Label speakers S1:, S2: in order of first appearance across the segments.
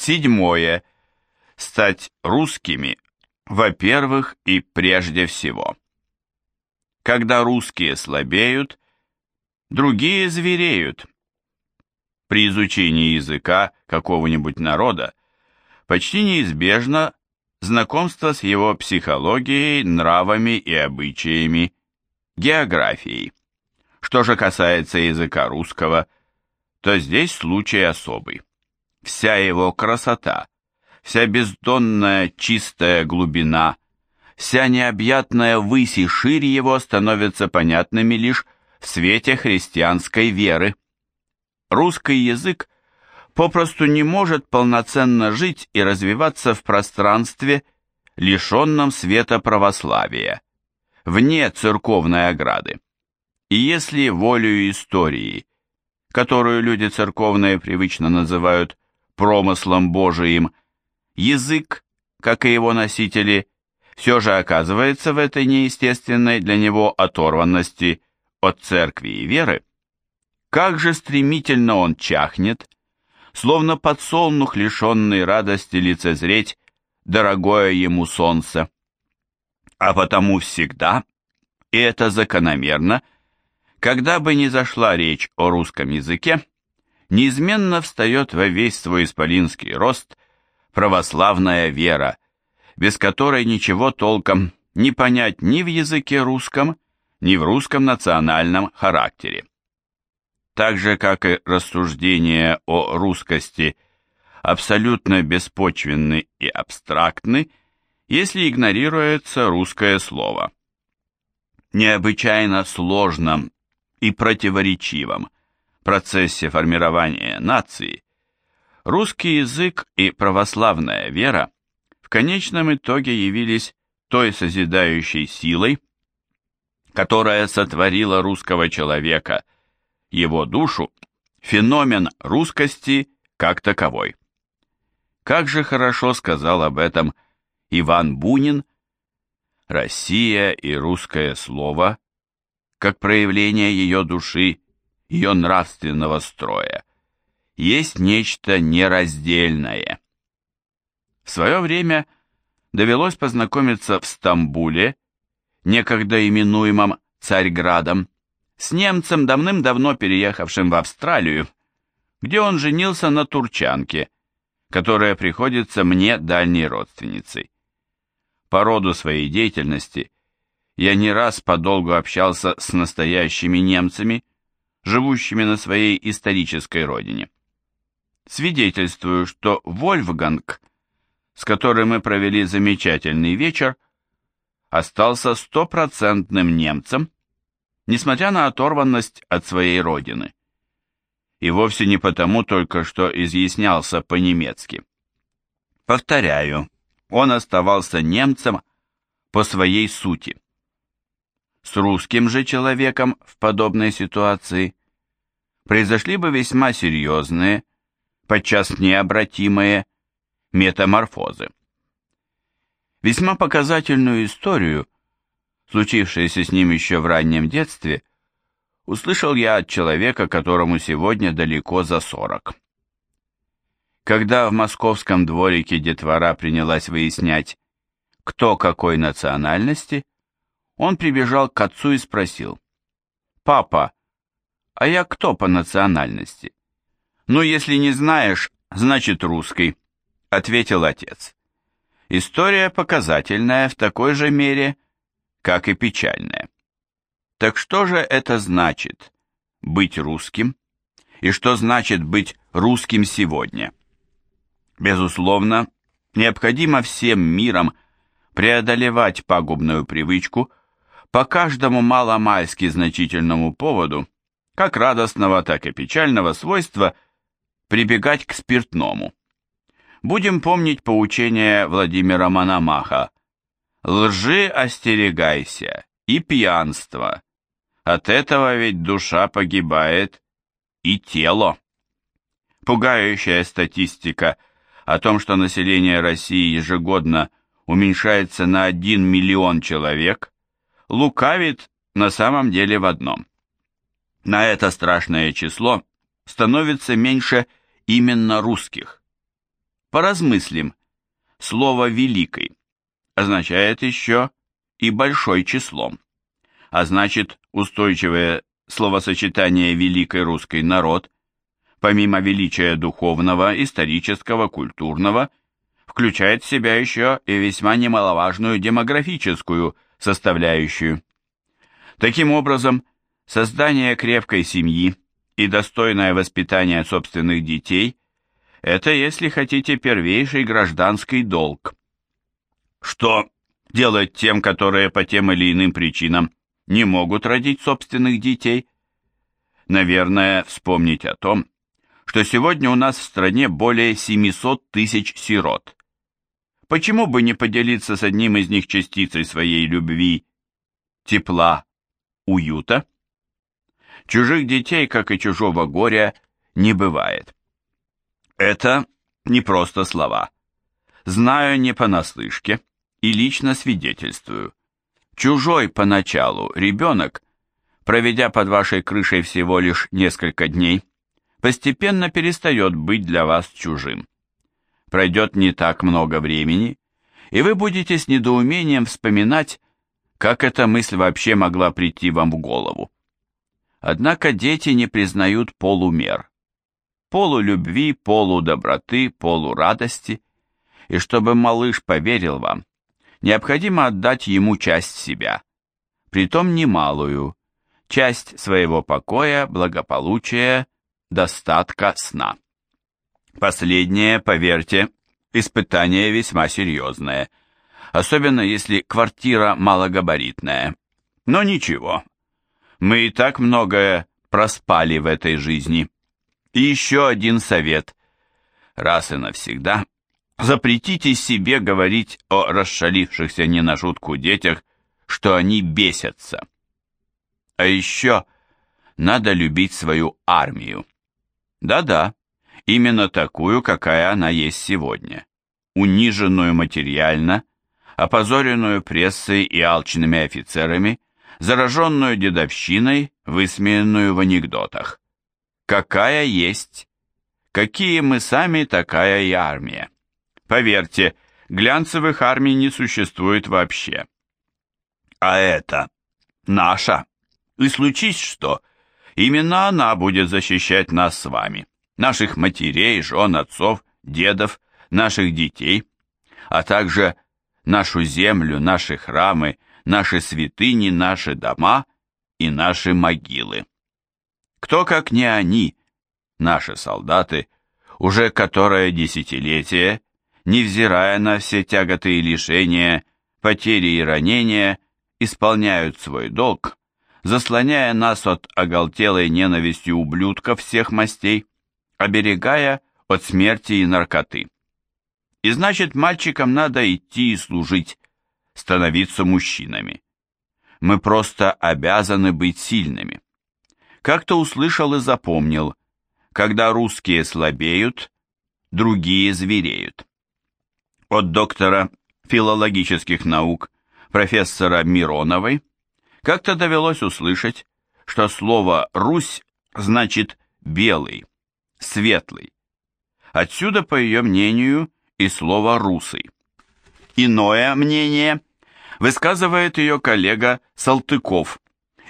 S1: Седьмое. Стать русскими, во-первых и прежде всего. Когда русские слабеют, другие звереют. При изучении языка какого-нибудь народа почти неизбежно знакомство с его психологией, нравами и обычаями, географией. Что же касается языка русского, то здесь случай особый. Вся его красота, вся бездонная чистая глубина, вся необъятная высь и ширь его становятся понятными лишь в свете христианской веры. Русский язык попросту не может полноценно жить и развиваться в пространстве, лишенном света православия, вне церковной ограды. И если волею истории, которую люди церковные привычно называют промыслом Божиим, язык, как и его носители, все же оказывается в этой неестественной для него оторванности от церкви и веры, как же стремительно он чахнет, словно подсолнух, лишенный радости лицезреть дорогое ему солнце. А потому всегда, и это закономерно, когда бы ни зашла речь о русском языке, неизменно встает во весь свой исполинский рост православная вера, без которой ничего толком не понять ни в языке русском, ни в русском национальном характере. Так же, как и рассуждения о русскости абсолютно беспочвенны и абстрактны, если игнорируется русское слово. Необычайно сложном и противоречивом процессе формирования нации русский язык и православная вера в конечном итоге явились той созидающей силой, которая сотворила русского человека, его душу, феномен русскости как таковой. Как же хорошо сказал об этом Иван Бунин, Россия и русское слово – как проявление ее души, ее нравственного строя, есть нечто нераздельное. В свое время довелось познакомиться в Стамбуле, некогда именуемом Царьградом, с немцем, давным-давно переехавшим в Австралию, где он женился на турчанке, которая приходится мне дальней родственницей. По роду своей деятельности я не раз подолгу общался с настоящими немцами, живущими на своей исторической родине. Свидетельствую, что Вольфганг, с которым мы провели замечательный вечер, остался стопроцентным немцем, несмотря на оторванность от своей родины. И вовсе не потому только, что изъяснялся по-немецки. Повторяю, он оставался немцем по своей сути. С русским же человеком в подобной ситуации произошли бы весьма серьезные, подчас необратимые метаморфозы. Весьма показательную историю, случившуюся с ним еще в раннем детстве, услышал я от человека, которому сегодня далеко за сорок. Когда в московском дворике детвора принялась выяснять, кто какой национальности, он прибежал к отцу и спросил. «Папа, а я кто по национальности?» «Ну, если не знаешь, значит русский», — ответил отец. История показательная в такой же мере, как и печальная. Так что же это значит быть русским? И что значит быть русским сегодня? Безусловно, необходимо всем миром преодолевать пагубную привычку по каждому маломальски значительному поводу, как радостного, так и печального свойства, прибегать к спиртному. Будем помнить поучение Владимира Мономаха «Лжи остерегайся и пьянства, от этого ведь душа погибает и тело». Пугающая статистика о том, что население России ежегодно уменьшается на 1 миллион человек, лукавит на самом деле в одном. На это страшное число становится меньше именно русских. Поразмыслим. Слово «великий» означает еще и большой числом, а значит устойчивое словосочетание «великий русский народ» помимо величия духовного, исторического, культурного, включает в себя еще и весьма немаловажную демографическую составляющую. Таким образом, создание крепкой семьи и достойное воспитание собственных детей – это, если хотите, первейший гражданский долг. Что делать тем, которые по тем или иным причинам не могут родить собственных детей? Наверное, вспомнить о том, что сегодня у нас в стране более 700 тысяч сирот. Почему бы не поделиться с одним из них частицей своей любви, тепла, уюта? Чужих детей, как и чужого горя, не бывает. Это не просто слова. Знаю не понаслышке и лично свидетельствую. Чужой поначалу ребенок, проведя под вашей крышей всего лишь несколько дней, постепенно перестает быть для вас чужим. Пройдет не так много времени, и вы будете с недоумением вспоминать, как эта мысль вообще могла прийти вам в голову. Однако дети не признают полумер. Полулюбви, полудоброты, полурадости. И чтобы малыш поверил вам, необходимо отдать ему часть себя, притом немалую, часть своего покоя, благополучия, достатка сна. Последнее, поверьте, испытание весьма серьезное, особенно если квартира малогабаритная. Но ничего, мы и так многое проспали в этой жизни. И еще один совет. Раз и навсегда запретите себе говорить о расшалившихся не на шутку детях, что они бесятся. А еще надо любить свою армию. Да-да, именно такую, какая она есть сегодня. Униженную материально, опозоренную прессой и алчными офицерами, зараженную дедовщиной, высмеянную в анекдотах. Какая есть? Какие мы сами, такая и армия. Поверьте, глянцевых армий не существует вообще. А это наша. И случись что, Именно она будет защищать нас с вами, наших матерей, жен, отцов, дедов, наших детей, а также нашу землю, наши храмы, наши святыни, наши дома и наши могилы. Кто, как не они, наши солдаты, уже которое десятилетие, невзирая на все тяготы и лишения, потери и ранения, исполняют свой долг, заслоняя нас от оголтелой ненависти ублюдков всех мастей, оберегая от смерти и наркоты. И значит, мальчикам надо идти и служить, становиться мужчинами. Мы просто обязаны быть сильными. Как-то услышал и запомнил, когда русские слабеют, другие звереют. От доктора филологических наук профессора Мироновой как-то довелось услышать, что слово «Русь» значит «белый», «светлый». Отсюда, по ее мнению, и слово «русый». Иное мнение высказывает ее коллега Салтыков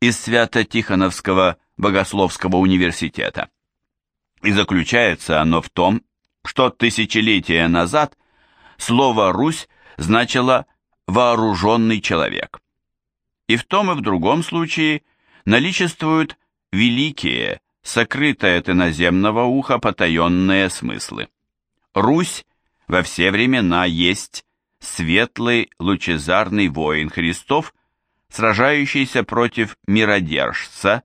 S1: из Свято-Тихоновского Богословского университета. И заключается оно в том, что тысячелетия назад слово «Русь» значило «вооруженный человек». И в том и в другом случае наличествуют великие, сокрытые от иноземного уха потаенные смыслы. Русь во все времена есть светлый лучезарный воин Христов, сражающийся против миродержца,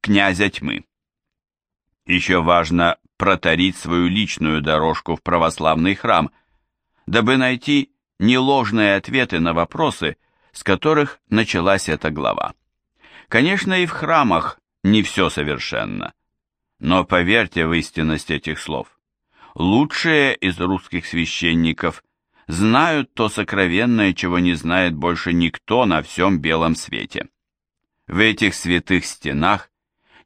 S1: князя тьмы. Еще важно проторить свою личную дорожку в православный храм, дабы найти неложные ответы на вопросы, с которых началась эта глава. Конечно, и в храмах не все совершенно, но поверьте в истинность этих слов. Лучшие из русских священников знают то сокровенное, чего не знает больше никто на всем белом свете. В этих святых стенах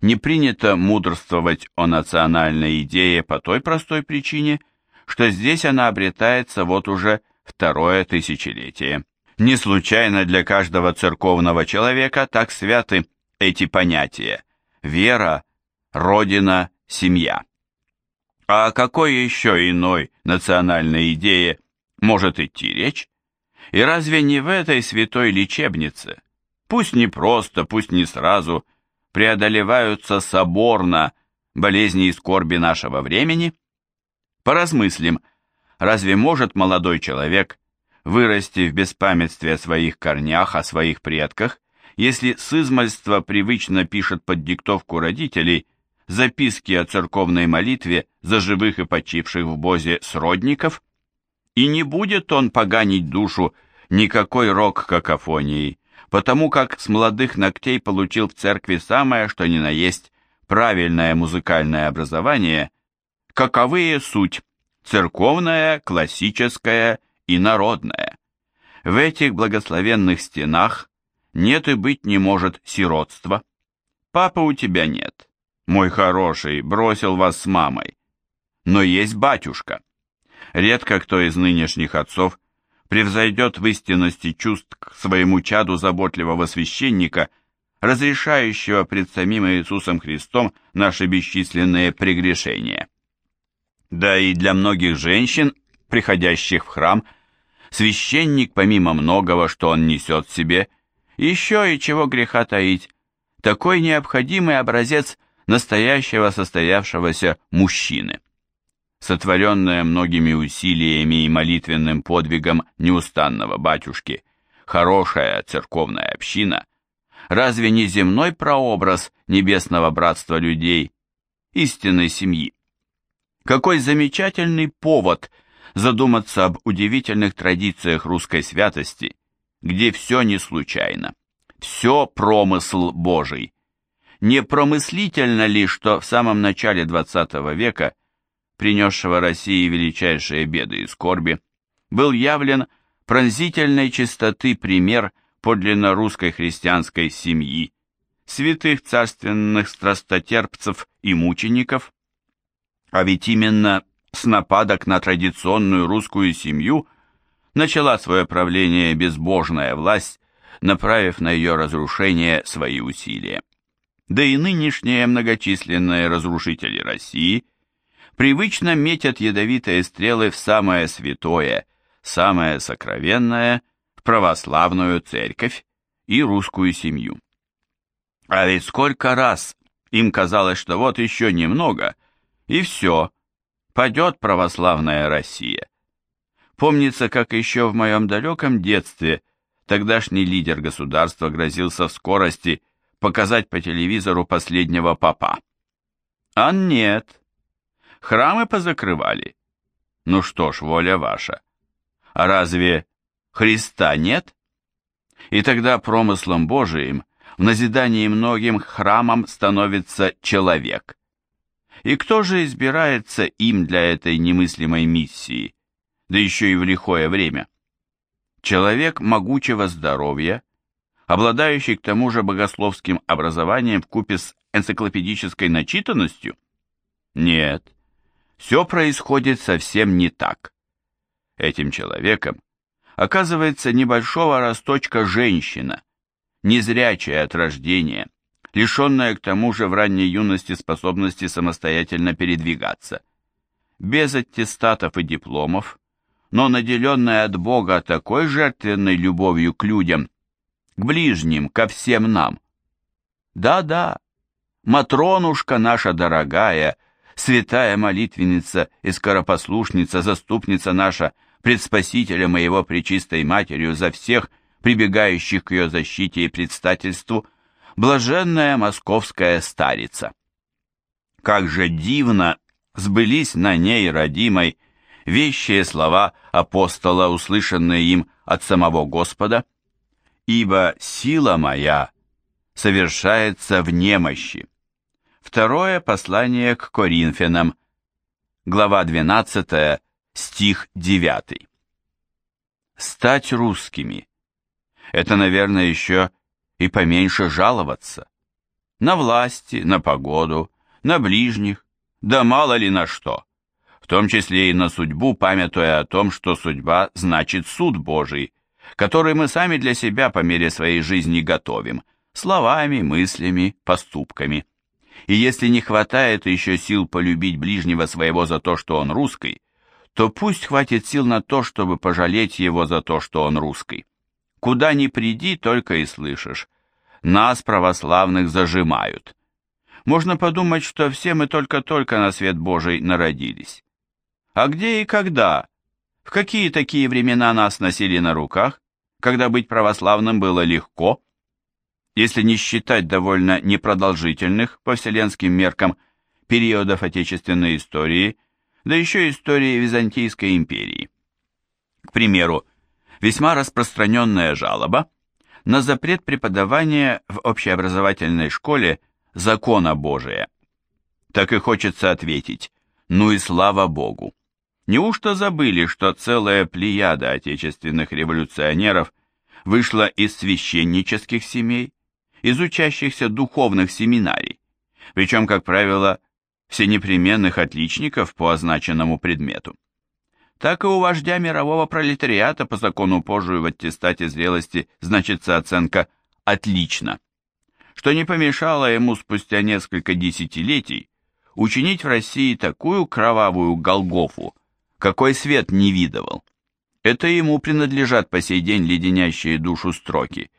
S1: не принято мудрствовать о национальной идее по той простой причине, что здесь она обретается вот уже второе тысячелетие. Не случайно для каждого церковного человека так святы эти понятия – вера, родина, семья. А о какой еще иной национальной идее может идти речь? И разве не в этой святой лечебнице, пусть не просто, пусть не сразу, преодолеваются соборно болезни и скорби нашего времени? Поразмыслим, разве может молодой человек вырасти в беспамятстве о своих корнях, о своих предках, если с измальства привычно пишет под диктовку родителей записки о церковной молитве за живых и почивших в Бозе сродников? И не будет он поганить душу никакой рок-какофонией, потому как с молодых ногтей получил в церкви самое, что ни на есть, правильное музыкальное образование, каковые суть церковная, классическая и народная. В этих благословенных стенах нет и быть не может сиротства. Папа у тебя нет, мой хороший, бросил вас с мамой. Но есть батюшка. Редко кто из нынешних отцов превзойдет в истинности чувств к своему чаду заботливого священника, разрешающего пред самим Иисусом Христом наши бесчисленные прегрешения. Да и для многих женщин, приходящих в храм, священник, помимо многого, что он несет в себе, еще и чего греха таить, такой необходимый образец настоящего состоявшегося мужчины. Сотворенная многими усилиями и молитвенным подвигом неустанного батюшки, хорошая церковная община, разве не земной прообраз небесного братства людей, истинной семьи? Какой замечательный повод задуматься об удивительных традициях русской святости, где все не случайно, все промысл Божий. Не промыслительно ли, что в самом начале XX века, принесшего России величайшие беды и скорби, был явлен пронзительной чистоты пример подлинно русской христианской семьи, святых царственных страстотерпцев и мучеников, а ведь именно с нападок на традиционную русскую семью начала свое правление безбожная власть, направив на ее разрушение свои усилия. Да и нынешние многочисленные разрушители России привычно метят ядовитые стрелы в самое святое, самое сокровенное, в православную церковь и русскую семью. А ведь сколько раз им казалось, что вот еще немного, и все, падет православная Россия. Помнится, как еще в моем далеком детстве тогдашний лидер государства грозился в скорости показать по телевизору последнего папа. А нет, храмы позакрывали. Ну что ж, воля ваша. А разве Христа нет? И тогда промыслом Божиим в назидании многим храмам становится человек – и кто же избирается им для этой немыслимой миссии, да еще и в лихое время? Человек могучего здоровья, обладающий к тому же богословским образованием в купе с энциклопедической начитанностью? Нет, все происходит совсем не так. Этим человеком оказывается небольшого росточка женщина, незрячая от рождения, лишенная к тому же в ранней юности способности самостоятельно передвигаться. Без аттестатов и дипломов, но наделенная от Бога такой жертвенной любовью к людям, к ближним, ко всем нам. Да-да, Матронушка наша дорогая, святая молитвенница и скоропослушница, заступница наша, предспасителя моего пречистой матерью за всех, прибегающих к ее защите и предстательству, блаженная московская старица. Как же дивно сбылись на ней родимой вещие слова апостола, услышанные им от самого Господа, «Ибо сила моя совершается в немощи». Второе послание к Коринфянам, глава 12, стих 9. Стать русскими – это, наверное, еще и поменьше жаловаться. На власти, на погоду, на ближних, да мало ли на что. В том числе и на судьбу, памятуя о том, что судьба значит суд Божий, который мы сами для себя по мере своей жизни готовим, словами, мыслями, поступками. И если не хватает еще сил полюбить ближнего своего за то, что он русский, то пусть хватит сил на то, чтобы пожалеть его за то, что он русский. Куда ни приди, только и слышишь. Нас, православных, зажимают. Можно подумать, что все мы только-только на свет Божий народились. А где и когда? В какие такие времена нас носили на руках, когда быть православным было легко? Если не считать довольно непродолжительных, по вселенским меркам, периодов отечественной истории, да еще истории Византийской империи. К примеру, весьма распространенная жалоба на запрет преподавания в общеобразовательной школе закона Божия. Так и хочется ответить, ну и слава Богу. Неужто забыли, что целая плеяда отечественных революционеров вышла из священнических семей, из учащихся духовных семинарий, причем, как правило, всенепременных отличников по означенному предмету? Так и у вождя мирового пролетариата по закону Божию в аттестате зрелости значится оценка «отлично», что не помешало ему спустя несколько десятилетий учинить в России такую кровавую Голгофу, какой свет не видывал. Это ему принадлежат по сей день леденящие душу строки.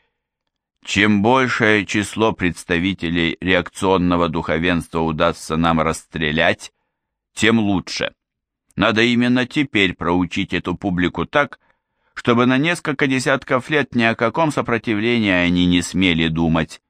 S1: Чем большее число представителей реакционного духовенства удастся нам расстрелять, тем лучше. Надо именно теперь проучить эту публику так, чтобы на несколько десятков лет ни о каком сопротивлении они не смели думать.